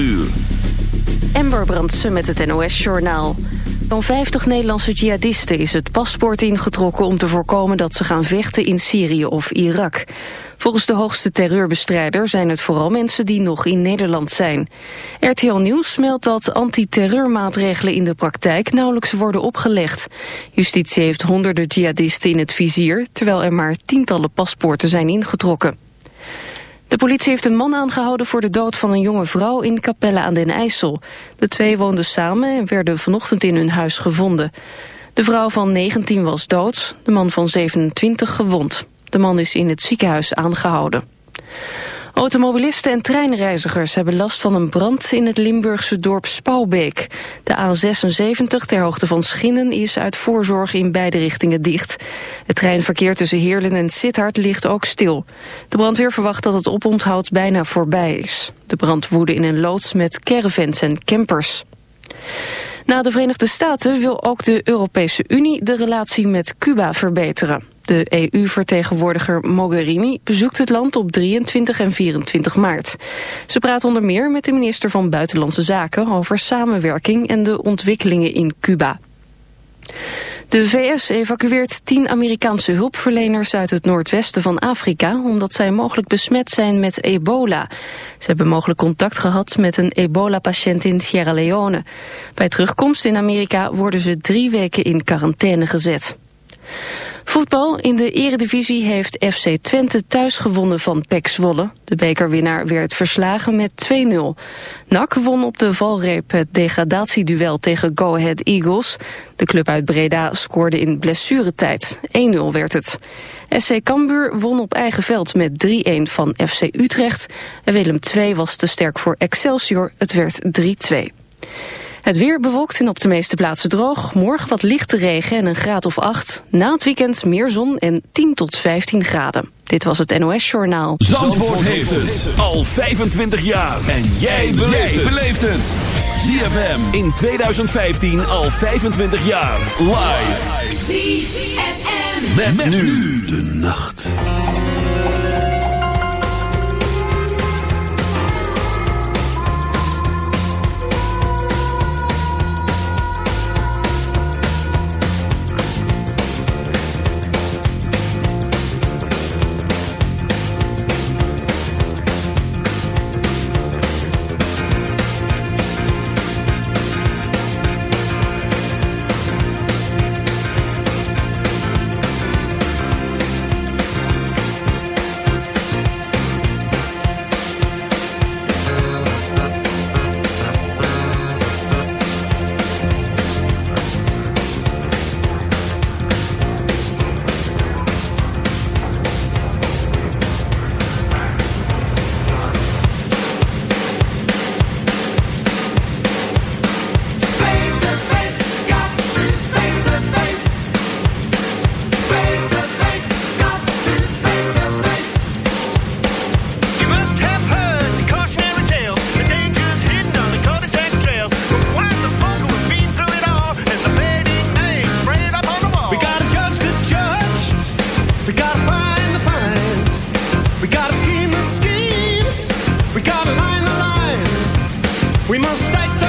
uur. Brandsen met het NOS-journaal. Van 50 Nederlandse jihadisten is het paspoort ingetrokken... om te voorkomen dat ze gaan vechten in Syrië of Irak. Volgens de hoogste terreurbestrijder zijn het vooral mensen die nog in Nederland zijn. RTL Nieuws meldt dat antiterreurmaatregelen in de praktijk nauwelijks worden opgelegd. Justitie heeft honderden jihadisten in het vizier... terwijl er maar tientallen paspoorten zijn ingetrokken. De politie heeft een man aangehouden voor de dood van een jonge vrouw in Capelle aan den IJssel. De twee woonden samen en werden vanochtend in hun huis gevonden. De vrouw van 19 was dood, de man van 27 gewond. De man is in het ziekenhuis aangehouden. Automobilisten en treinreizigers hebben last van een brand in het Limburgse dorp Spouwbeek. De A76 ter hoogte van Schinnen is uit voorzorg in beide richtingen dicht. Het treinverkeer tussen Heerlen en Sittard ligt ook stil. De brandweer verwacht dat het oponthoud bijna voorbij is. De brand woedde in een loods met caravans en campers. Na de Verenigde Staten wil ook de Europese Unie de relatie met Cuba verbeteren. De EU-vertegenwoordiger Mogherini bezoekt het land op 23 en 24 maart. Ze praat onder meer met de minister van Buitenlandse Zaken over samenwerking en de ontwikkelingen in Cuba. De VS evacueert tien Amerikaanse hulpverleners uit het noordwesten van Afrika... omdat zij mogelijk besmet zijn met ebola. Ze hebben mogelijk contact gehad met een ebola-patiënt in Sierra Leone. Bij terugkomst in Amerika worden ze drie weken in quarantaine gezet. Voetbal in de eredivisie heeft FC Twente thuis gewonnen van PEC Zwolle. De bekerwinnaar werd verslagen met 2-0. NAC won op de valreep het degradatieduel tegen Go Ahead Eagles. De club uit Breda scoorde in blessuretijd. 1-0 werd het. SC Cambuur won op eigen veld met 3-1 van FC Utrecht. En Willem II was te sterk voor Excelsior. Het werd 3-2. Het weer bewolkt en op de meeste plaatsen droog. Morgen wat lichte regen en een graad of 8. Na het weekend meer zon en 10 tot 15 graden. Dit was het NOS Journaal. Zandvoort, heeft het al 25 jaar. En jij beleeft het. ZFM in 2015 al 25 jaar. Live. ZFM. met nu de nacht. We must fight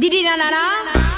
Didi na na na.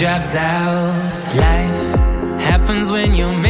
drops out. Life happens when you're.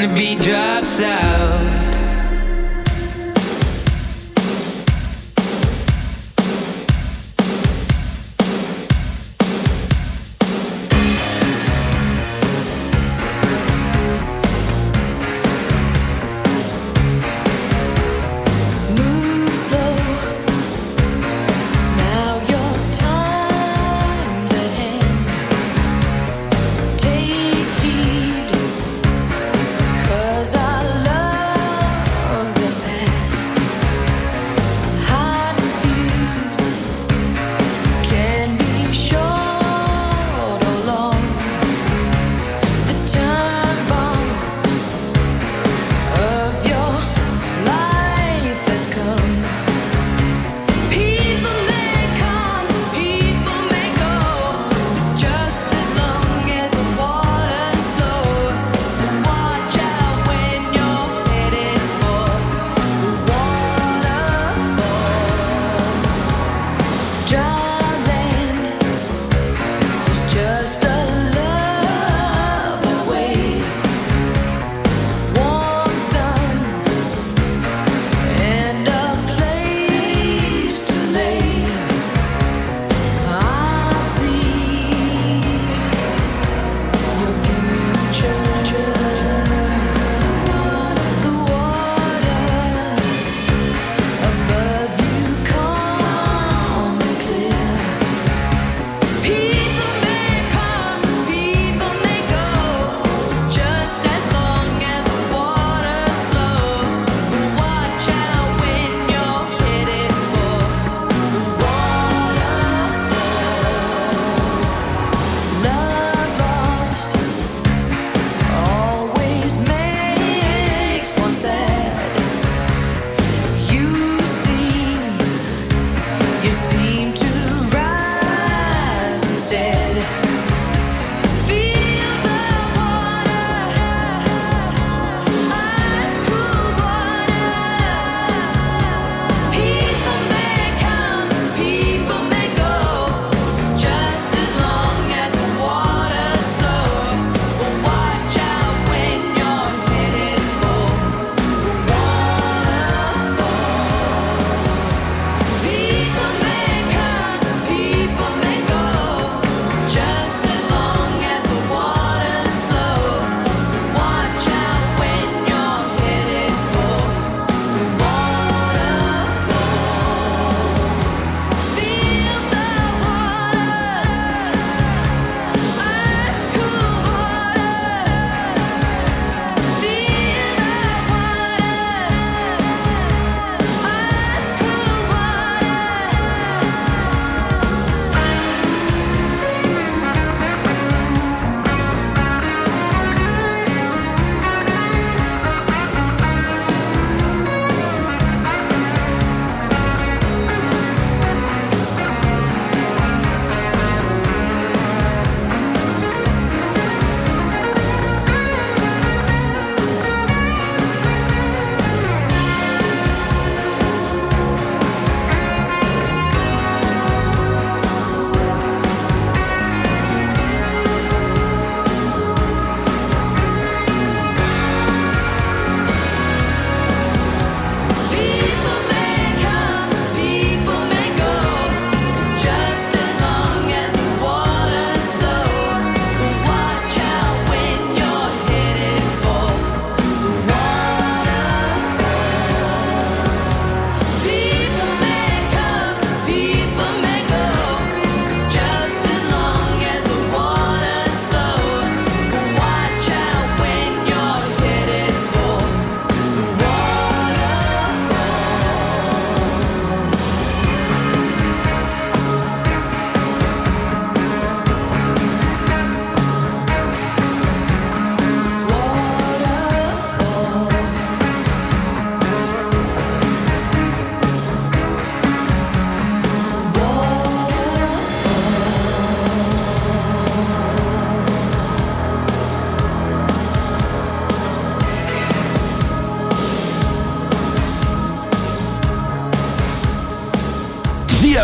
the beat drops out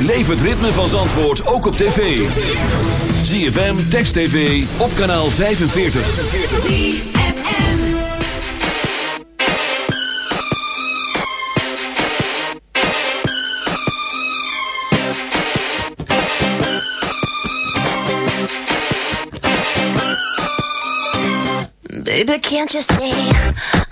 Beleef het ritme van Zandvoort ook op tv. ZFM, Text TV, op kanaal 45. ZFM Baby, can't you see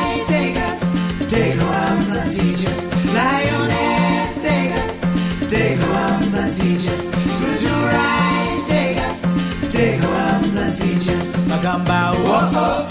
Oh oh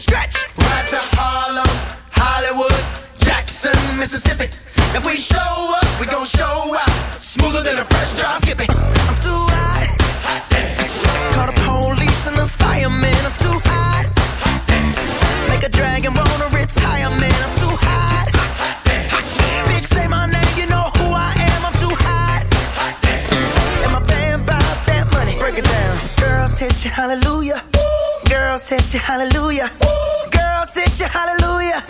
stretch. Right to Harlem, Hollywood, Jackson, Mississippi. If we show up, we gon' show out. Smoother than a fresh drop. Skip it. I'm too hot. hot Call the police and the firemen. I'm too hot. hot Make a dragon roll to retirement. I'm too hot. hot Bitch, say my name, you know who I am. I'm too hot. And my band that money. Break it down. Girls hit you, hallelujah set you hallelujah. Ooh. Girl, set you hallelujah.